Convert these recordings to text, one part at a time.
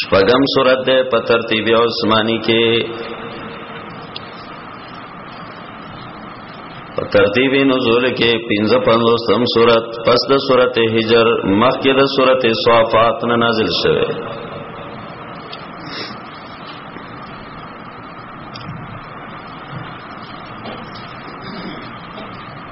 شپږم سورت ده په ترتیب عثماني کې په ترتیب نزول کې 55م سورت پس د سورت هجر مخکې د سورت صافات نه نازل شوه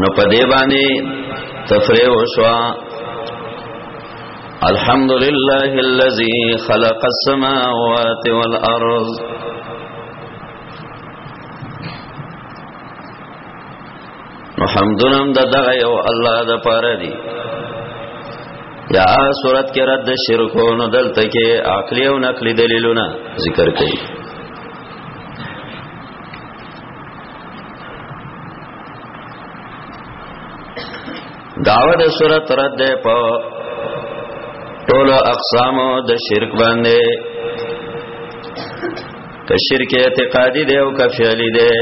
نو په دې باندې تفریح وشوا الحمد لله الذي خلق السماوات والارض محمدونم د دغه یو الله د پاره دی یا صورت کې رد شرکونو دلته کې عقلی او نقلی دلیلونه ذکر کړي داوه د صورت رد ده په ټول اقسام د شرک باندې که شرک اعتقادي دی او که فعلی دی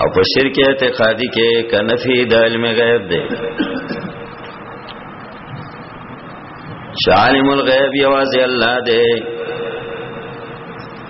او په شرک اعتقادي کې کنفي د علم غیب دی شالم الغیب یوازې الله دی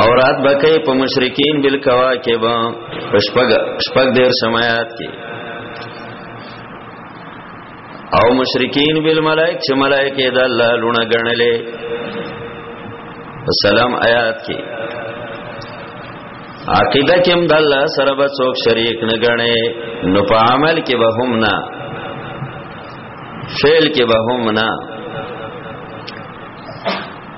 او رات بکې په مشرکین بل کوا کې با پشپګ شپګ دیر سمات کې او مشرکین بل ملائک چې ملائکه د الله لونه ګڼلې سلام آیات کې عقیده کې هم د الله سره به څوک شریک نه ګڼي نو په عمل کې به هم نه فعل کې به هم نه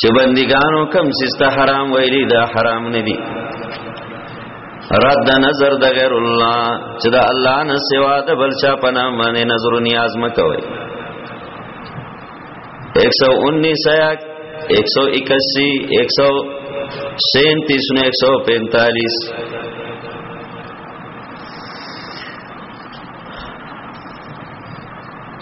چې بندګانو کم سستا حرام ویلي دا حرام نه دي رد نظر د غیر الله چې د الله نه سوا د بل چا په نام باندې نظر او نیاز مکوي 119 آیات 181 137 نه 145 ا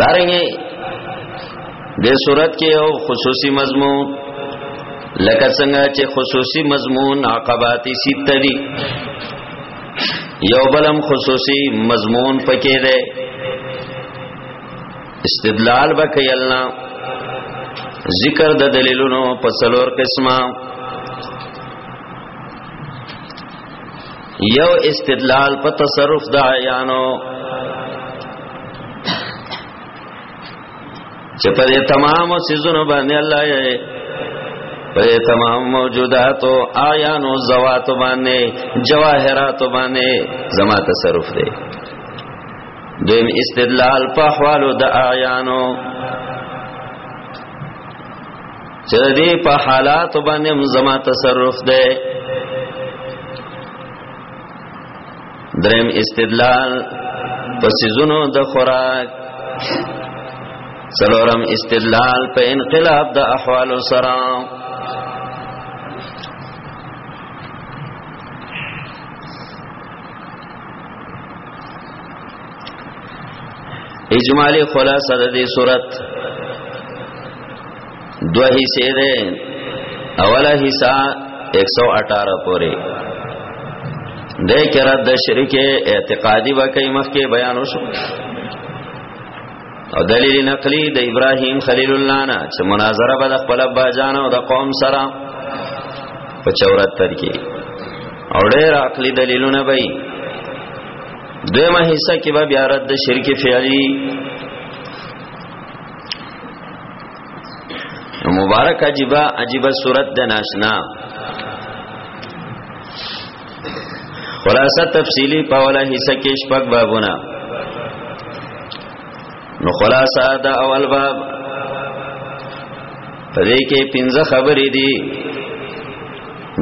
دارنګي د صورت کې یو خصوصي مضمون لکه څنګه چې خصوصي مضمون عقبات سته دي یو بلم خصوصي مضمون پکې ده استدلال وکي الله ذکر د دلیلونو په څلور قسمه یو استدلال په تصرف د عیانو چې په دې تمامو سيزونو باندې الله یې په دې تمام موجوداتو عیانو زوات باندې جواهرات باندې زما تصرف دی دویم استدلال په حوالو د عیانو چې دې په حالات باندې زما تصرف ده دریم استدلال په سيزونو د خوراک څلورم استدلال په انقلاب د احوال سره اجمالی خلاصه د دې صورت دو حصے دے اولا حصہ 118 پوری دے کې رد شرک اعتقادي وکي مخکې بیان وشو او دلیل نقلی د ابراهیم خلیل الله نه چې مناظره به د خپل ابا جان او د قوم سره په 74 کې او ډېر عقلی دلیلونه به دویمه حصہ کې به بیا رد شرک فعلی مبارک عجیبا عجیبا صورت د ناشنا خلاصه تفصیلی په ولا حصہ کې شپږ بابونه نو خلاصه دا اول باب په دې کې پنځه خبرې دي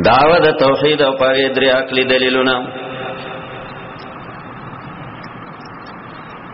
داوا د توحید او په درې عقلي دلیلونه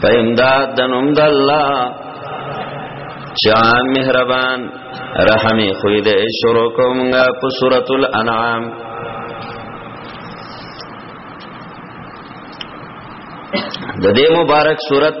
پیمداد دنم د الله چا مهربان رحمی خوی دې شروع کومه په سورۃ الانعام د دې مبارک سورۃ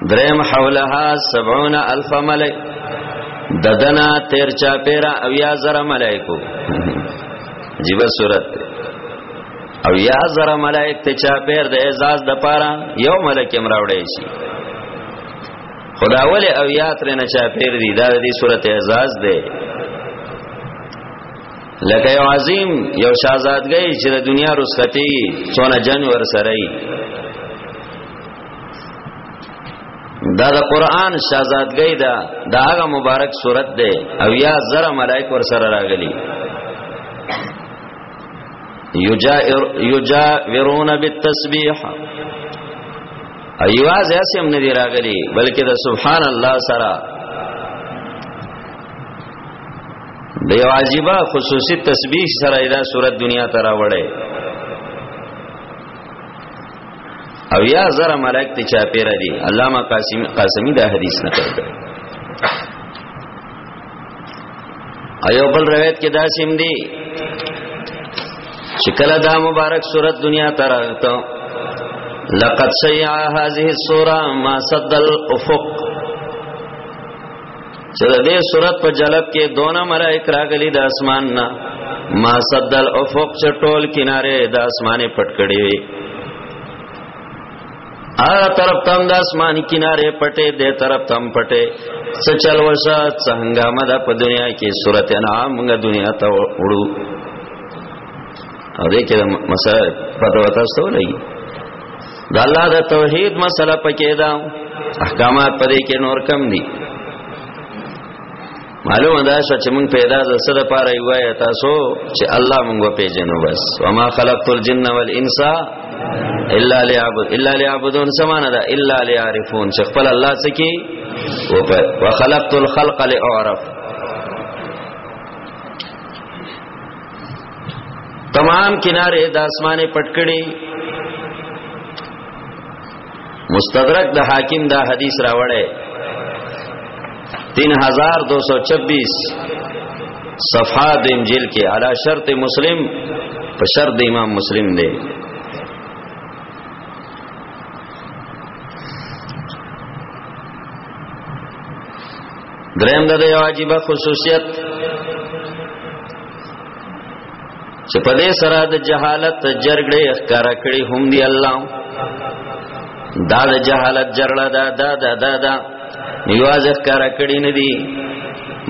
دریم حولها سبعون الف ملک ددنا تیر چا پیرا او یا زر ملائکو عجیب صورت ده او یا زر ملائک ته چا پیر د اعزاز د پاره یو ملک امراوړی شي خدا اولی او یا تر نه چا پیر دی دا د دې صورت اعزاز ده لکه یو عظیم یو شاهزادګی چې د دنیا رسختی څونه جن ور سره دا د قران شاهزادګۍ دا دا هغه مبارک صورت ده او یا زره ملائک ور سره راغلي یجاورون بالتسبیح ایواز اسیم ندی راغلی بلکې د سبحان الله سره د یو عجیبه خصوصي تسبیح سره دا صورت دنیا ته راوړې او یا زره ملائک ته چا پیرا دي علامه قاسم قاسمی دا حدیث نقل کړي ایو بل روایت کې دا سیم دي چې کله دا مبارک صورت دنیا ته راغته لقد شیع هذه الصوره ما صد الافق چې د دې صورت په جلب کې دونه ملائک راغلي د اسمان نه ما صدل افق چې ټول کناره د اسمانه پټ کړي وي ا طرف تم د اسمان کناره پټه دې طرف تم پټه څه چل وسه څنګه مده په دنیا کې صورت انعام موږ دنیا ته وړو او دې کې مسله پته وتاستو لګي د الله د توحید مسله پکې ده احکامات پدې کې نور کم دي معلومه ده چې موږ پیدا د سره پاره یو یا تاسو چې الله موږ پیژنو بس وما خلقت الجن والانس الا ليعبد الا ليعبدون سمانه ده الا ليعرفون چې خپل الله څخه کې وخلقت الخلق لاعرف تمام کناره د اسمانه پټکړي مستدرک د حاکم دا حدیث راوړی 3226 صفحه د انجیل کې علا شرط مسلم په شرط د امام مسلم دی دریم د یو عجیب خصوصیت چې په دې سره د جهالت جرګړې ښکارا کړې هم دی الله دا د جهالت جرړه دا دا دا دا دا نیواز ښکارا کړې نه دی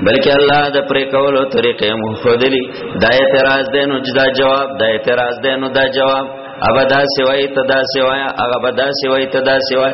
بلکې الله د پرې کولو طریقې مو خودلی دا اعتراض دی نو دا جواب دا اعتراض دی نو دا جواب ابدا سوای ته دا سوای هغه بدا سوای ته دا سوای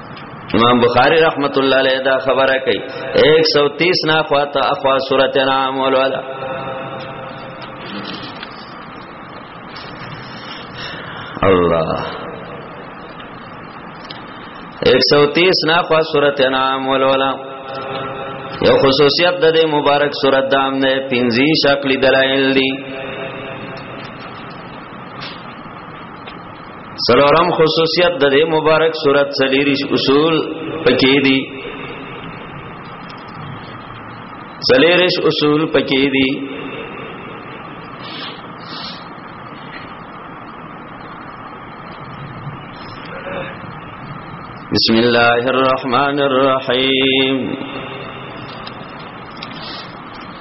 امام بخاری رحمت الله علیه دا خبره کوي 130 نا خواته اخوا سورته انعام ولولا الله 130 نا خوا سورته انعام ولولا یو خصوصیت د دې مبارک سورته دام نه 50 شکل دلایل دي سلورم خصوصیت د دې مبارک صورت سلیریش اصول پکې دي سلیریش اصول پکې دي بسم الله الرحمن الرحيم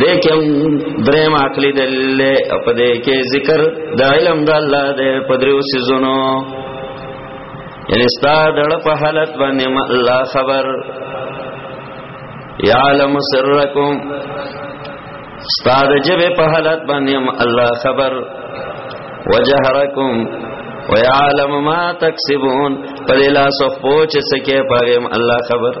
دیکھ ہم درم عقلی دلیل اپدے کے ذکر دا علم دا اللہ دے پدریو سیزونو یعنی ستا دړ په حالت باندې الله خبر یعلم سرکم ستا د جبه په حالت باندې الله خبر وجهرکم ويعلم ما تکسبون په لاس او پوچ سکه پغم الله خبر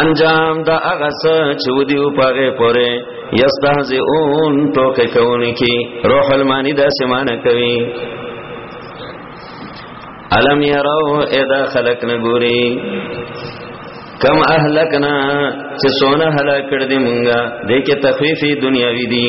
انجام دا اغس چودیو پاگه پوره یستهزئون توقع کونی کی روح المانی دا سمانه کوي علم یرو ادا خلق نګوري کم اهلکنا چې سونه هلاک کړ دې مونږه دې کې تخفیفی دنیاوی دي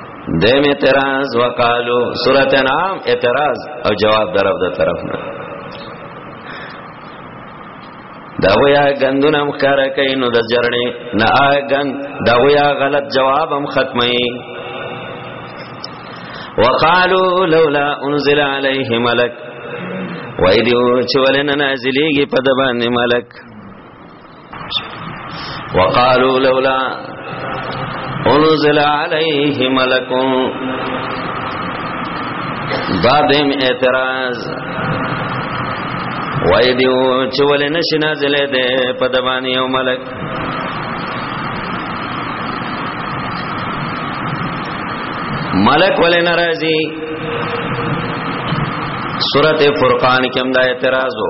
دیم اعتراض وقالو سورۃ انعام اعتراض او جواب درو د طرف نه دا ویا غندون هم کار کوي نو د جرړې نه اګن دا ویا غلط جواب هم ختمي وقالو لولا انزل عليه ملک وای دیو چې ولنه نازلېږي په د باندې ملک وقالو لولا انزل علیه ملکون دا دیم اعتراض وای دیو چې ولې نشي نازلې ده په دبان یو ملک ملک ولې ناراضي سورته فرقان کې هم دا اعتراض وو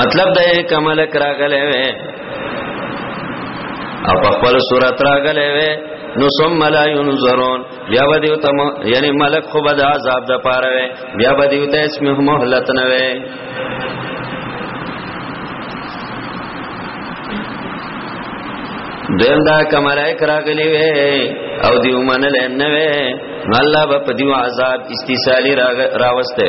مطلب دا یې کمل کرا غلې وې او په خپل صورت را غلې وې نو ثم لا ينظرون بیا به دیو تم یعنی ملک خو بد عذاب د پاره وې بیا به دیو ته اسمه مهلت نه وې دیم دا کملای کراغلی وی او دیو منل نه وی الله په دیو عذاب استیصالی راوسته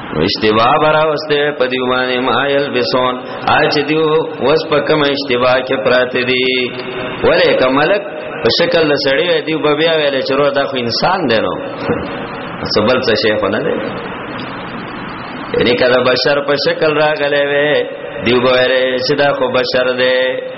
اشتبا برا وسته په دی باندې ما یل بسون اچ دیو وس په کوم اشتبا کې پرات دی ولې کملک په شکل د سړی دی په بیا ویل چرو دا خو انسان دی نو سبل څه شي خو نه دی یعنی کله بشر په شکل راغلی وي دی ویل چې دا خو بشر دی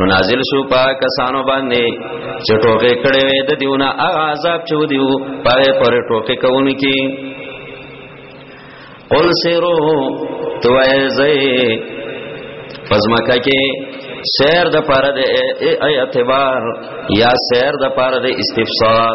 نو نازل شو پا کسانو باندې چې ټوکې کړې وې د دیونه هغه عذاب چې دیو پاره پر ټوکې کوونکی قل سیرو تو ایزی پزمکا کې سیر د پاره د اعتبار یا سیر د پاره د استفسار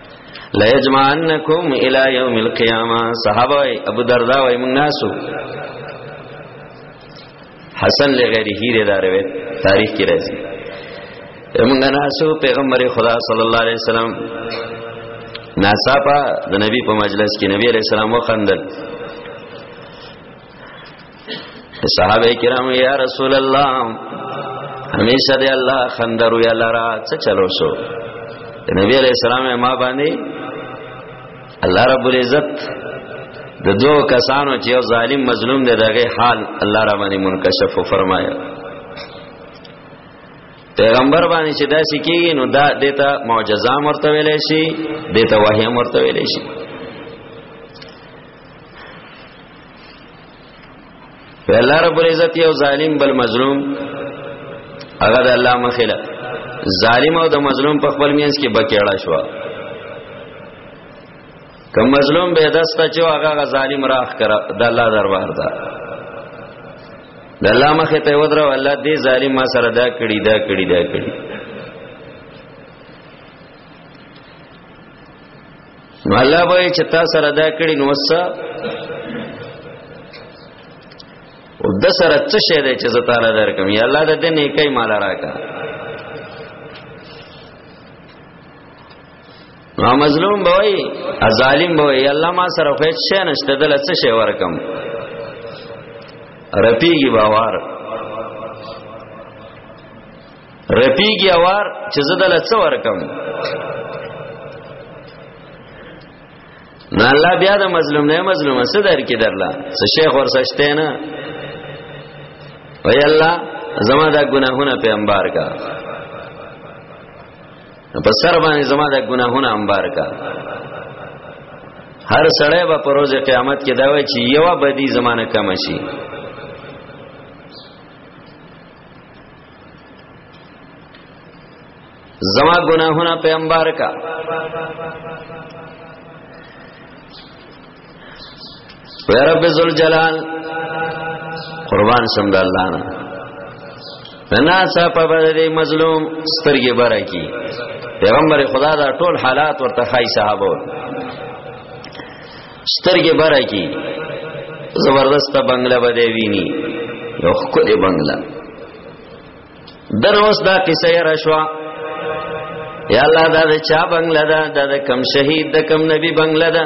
لا یجمعنکم الی یوم القیامه صحابه ابو دردا و ایمن ناسو حسن لغیره هیره دا روایت تاریخ کې راځي ایمن ناسو پیغمبر خدا صلی الله علیه وسلم ناصابه د نبی په مجلس کې نبی علیہ السلام وخندل صحابه کرام یا رسول الله همیشه دی الله خندر وی الله را څه چلو شو نبی علیہ السلام ما باندې الله رب العزت د دوه کسانو چې یو ظالم مظلوم دی دغه حال الله را باندې منکشف فرمایا پیغمبر باندې چې دا سکیږي نو دا دته معجزه مرته ویلې شي دته وحی مرته ویلې شي الله رب العزت یو ظالم بل مظلوم هغه د الله مخله ظالم او د مظلوم په خپل مینس کې بکیړه شو کوم مظلوم به دستا چې هغه ظالم راخ کړ د الله دربار ته د الله مخه ته ودرو الله دې ظالم ما سره دا کړی دا کړی دا کړی نو الله به چې تا سره دا کړی نو وسه او د سره څه شه دی چې زه تعالی درکم یا الله د دې نیکي مال راکا ما مظلوم بوي ظالم بوي یا الله ما سره خو هیڅ شي نشته دل څه شي ورکم رپیږي باور رپیږي اوار چې زه دل څه ورکم نه الله بیا د مظلوم نه مظلوم څه در کې درلا څه شیخ ورسشته نه وای الله زما دا ګناهونه په انبار کا په سر باندې زما دا ګناهونه انبار کا هر سړی به پر ورځ قیامت کې دا وای چې یو بدی زمانه کم شي زما گناهونه پیغمبر کا وی رب ذل جلال قربان شم د الله نه نه صاحب په دې مظلوم سترګې بره کی پیغمبر خدا دا ټول حالات ورته خای صحابه سترګې بره کی زبردست بنگله بده ویني یو خکلی بنگله دروس دا قصه یې راشوا یا الله دا د چا بنگله ده دا د کم شهید د کم نبی بنگله ده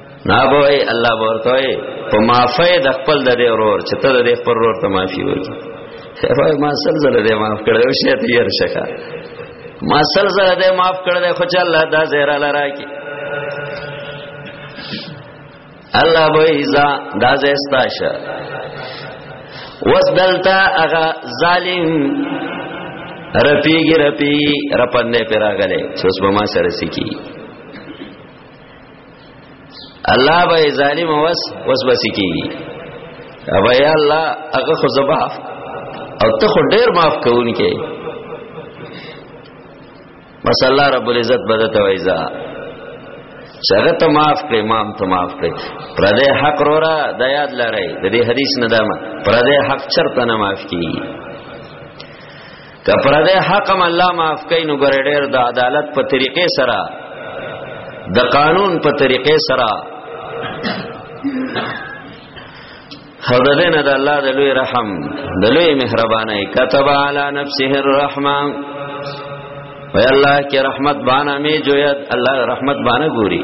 نه بوي الله ورته په معافي د خپل د دې ورور چې ته د دې پر ورور ته معافي ورکړي هغه ما سر زله دې معاف کړو شه ته ير شکا ما سر زله دې معاف کړل خو چې الله دا زهره لرا کی الله به ایزا دا زستاشه وس دلتا اغا ظالم رپیگی رپیگی رپندے پیراغلے چوس بما سرسی کی الله به ظالم وس وس بس کیږي ابا یا الله هغه خو زباف او ته خو ډیر معاف کوونکې بس الله رب العزت بده ته وایزا چغه ته معاف کړې مام ته معاف کړې پر دې حق رورا د یاد لري د دې حدیث نه دمه پر دې حق چرته نه معاف کیږي کپره ده حقم الله معاف کین نو ګره ډیر د عدالت په طریقې سره د قانون په طریقې سره حددنا د الله د لوی رحم د لوی مهرباني كتب على نفسه الرحمه وي الله کې رحمت باندې می جوید الله رحمت باندې ګوري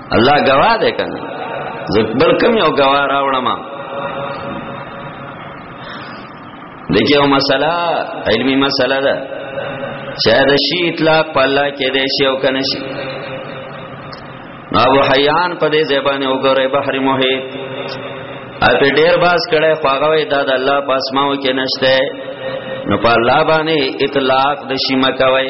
الله گواه ده کنه زکبل کم یو گواه راوړم دغه یو مسله علمی مسله ده چې د شی اطلاق په الله کې دی شی او کنه شی ابو حیان په دې زبانه وګوره بحر محیط اته ډیر باز کړه خواغوي دا د الله په اسماو کې نشته نو په الله باندې اطلاق د شی مکوي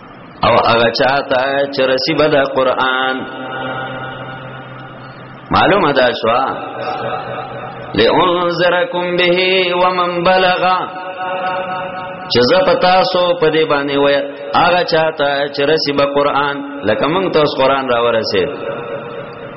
او هغه چاته چې رسی به د قران معلومه ده شو لئنذرکم به ومن بلغ چې زه پتا سو په دې باندې وای هغه چاته چې رسی به قران لکه موږ ته قران را ورسید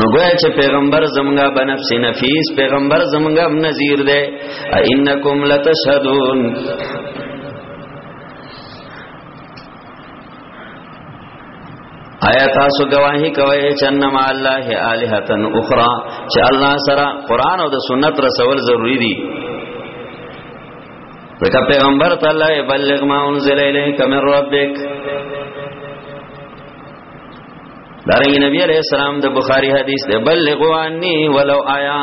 نو گویا چې پیغمبر زمونږه بنفس نفیس پیغمبر زمونږه نذیر دی انکم لتشهدون آیا تاسو گواہی کوئے چنم اللہ آلہتن اخرى چه اللہ سرا قرآن او د سنت رسول ضروری دی ځکه پیغمبر تعالی بلغ ما انزل الیک من ربک دارنګ نبی علیہ السلام د بخاری حدیث دی بلغوا انی ولو آیا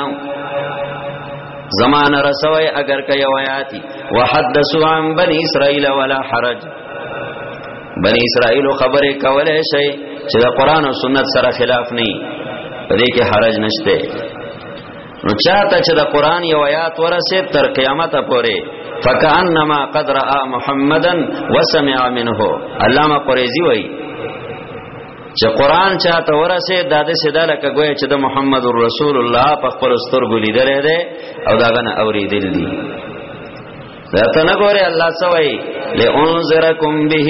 زمان رسوی اگر که یو آیاتی وحدثوا عن بنی اسرائیل ولا حرج بنی اسرائیل خبره کولای شي چې د قران او سنت سره خلاف نه پدې کې حرج نشته نو چاته چې د قران یو آیات ورسه تر قیامت پورې فکانما قد را محمدن وسمع منه علامه قریزی وای چې قران چاته ورسه د دې سدا لکه ګوي چې د محمد رسول الله په خپل سترګو لیدل دی او داغه نه اوریدل دی دا ته نه ګوره الله سوي لئنذرکم به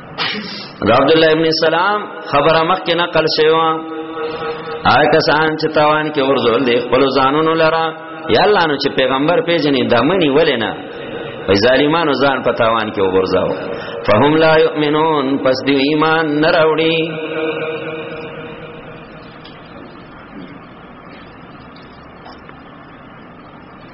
عبد الله ابن سلام خبره مخکې نقل شوی و آیا کسان چې تاوان کې ورزول دي خپل ځانونو لرا یا الله نو چې پیغمبر پیژنې دمنې ولې نه وای ظالمانو ځان په تاوان کې وګرځاو فهم لا یؤمنون پس دی ایمان نه راوړي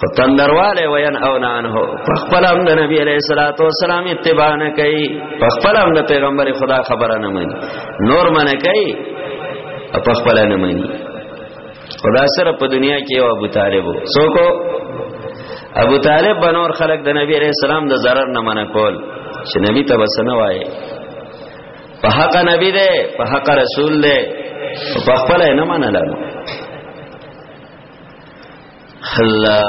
ختندرواله وین او نه انه په خپل هم د نبی علیہ الصلوۃ والسلام اتباع نه کوي په خپل هم د پیغمبر خدا خبره نه مانی نور منه کوي په خپل نه مانی خدا سره په دنیا کې او ابو طالب څوک ابو طالب بنور خلق د نبی علیہ السلام د zarar نه منه کول چې نبی ته وسنه وای په حق نبی دی په حق رسول دی په خپل نه منه لاله الله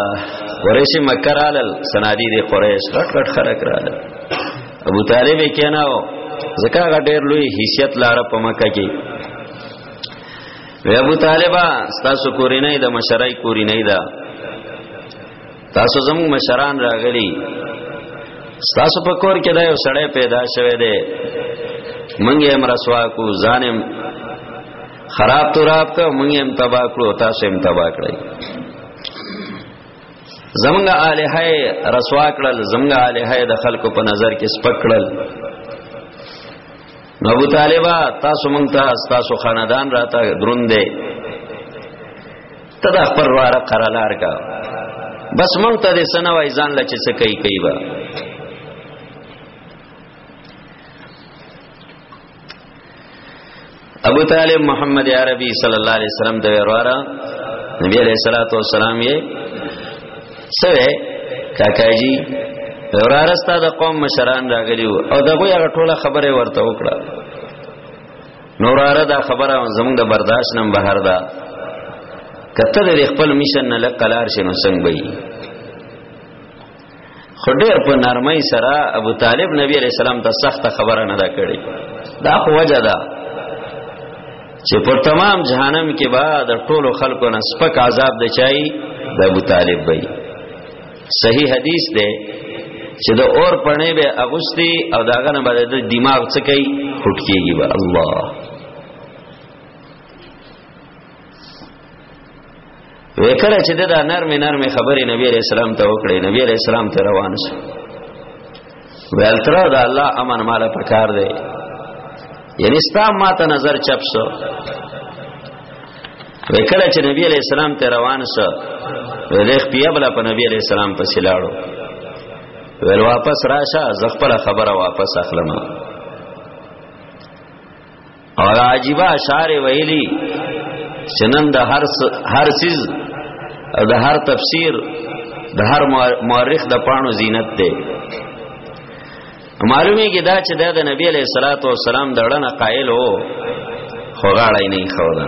قریش مکه رالل سنادی دی قریش غټ غټ خلک رالل ابو طالب کیناو زکه غټ ډیر لوی حیثیت لار په مکه کې وی ابو طالبا ستاسو کوری نه د مشرای کوری نه دا تاسو زمو مشران راغلی ستاسو په کور کې دا یو سړی پیدا شوه دی منګه امرسوا کو ظالم خراب تراب که مونږ هم تبا کړو تاسو هم تبا کړئ زمونږ الہه رسوا کړل زمونږ الہه د خلکو په نظر کې سپک کړل نو ابو طالبہ تاسو مونږ ته تاسو خاندان راته دروندې تدا خپل واره قرالار کا بس مونږ ته د سنوي ځان لچ څه کوي کوي با ابو طالب محمد عربي صلی الله علیه وسلم د ورواره نبی علیہ الصلوۃ والسلام یې سره کاکاجی ورارستا د قوم مشران راغلی او دغه هغه ټوله خبره ورته وکړه نوراره دا خبره زموږ د برداشت نم بهر ده کته د خپل میشن نه لقلار شنو څنګه وي خو ډیر په نرمۍ سره ابو طالب نبی علیہ السلام ته سخت خبره نه دا کړې دا خو وجه ده چې پر تمام جهنم کې با د ټولو خلکو نه سپک عذاب دی چای د ابو طالب وي صحیح حدیث دی چې د اور پړې به اغوستي او داغه نه باندې د دماغ څخه کوي هټ کیږي به الله وکړه چې دا نرم نرم خبرې نبی عليه السلام ته وکړې نبی عليه السلام ته روان شو ویل تر دا الله امن مال پکار دی یعنی ستا ما ته نظر چپ شو وکړه چې نبی عليه السلام ته روان شو ولېخ پیا بل په نبی عليه السلام پسې لاړو ویل واپس راشه زغپل خبره واپس اخلم او عجیب اشعار ویلی چنن د هر هر سیز او د هر تفسیر د هر مورخ د پانو زینت ده معلومی کی دا چې د نبی علیہ الصلوۃ والسلام دړنه قائل وو خو غاړی نه خو دا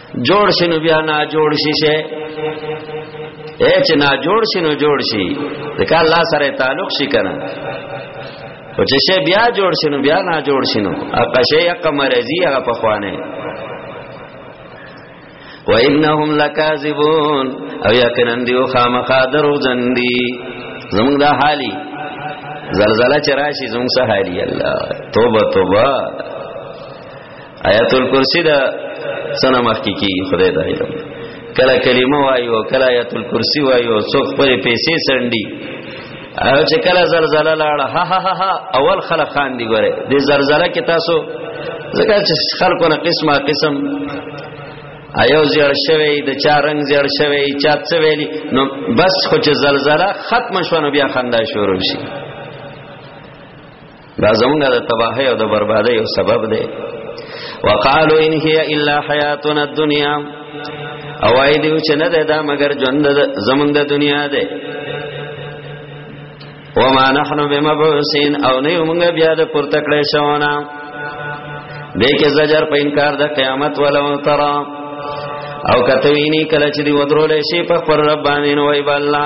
جوړ شنو بیا نه جوړ شي شه اے چې نه جوړ شنو جوړ شي ځکه الله سره تعلق شي کنه او چې شه بیا جوړ شنو بیا نه جوړ شنو اقا شی اقا مرضی هغه په خوانه و انهم لکاذبون او یقینا دیو خامخا درو جندي زمونږ دا حالي زلزلہ چراشی زمونږ سه حالي الله توبه توبه آیات الکرسی دا سنه مخکی کی خدای ته علم کله کلمه وایو کله آیات الکرسی وایو څوک پر پیسې سندي او چې کله زلزلہ لاړه ها ها ها ها اول خلک خان دی ګوره د زلزلہ کې تاسو ځکه چې خلکو نه قسمه قسم ایو زیړ شوی د چا رنگ زیړ شوی چا څه ویلی نو بس خو چې زلزلہ ختم شونه بیا خندا شروع شي دا زمونږ د تباہی او د بربادی یو سبب دی وقالو ان هي الا حیاتنا الدنیا او اې دیو چې نه ده دا مگر ژوند زمونږ د دنیا دی وما نحنو بمبعوثین او نه موږ بیا د پورته کړې شوونه دې کې زجر په انکار د قیامت ولو ترا او کتوینی کله چې دی ودرولې شي په پر رب باندې نو وای بالله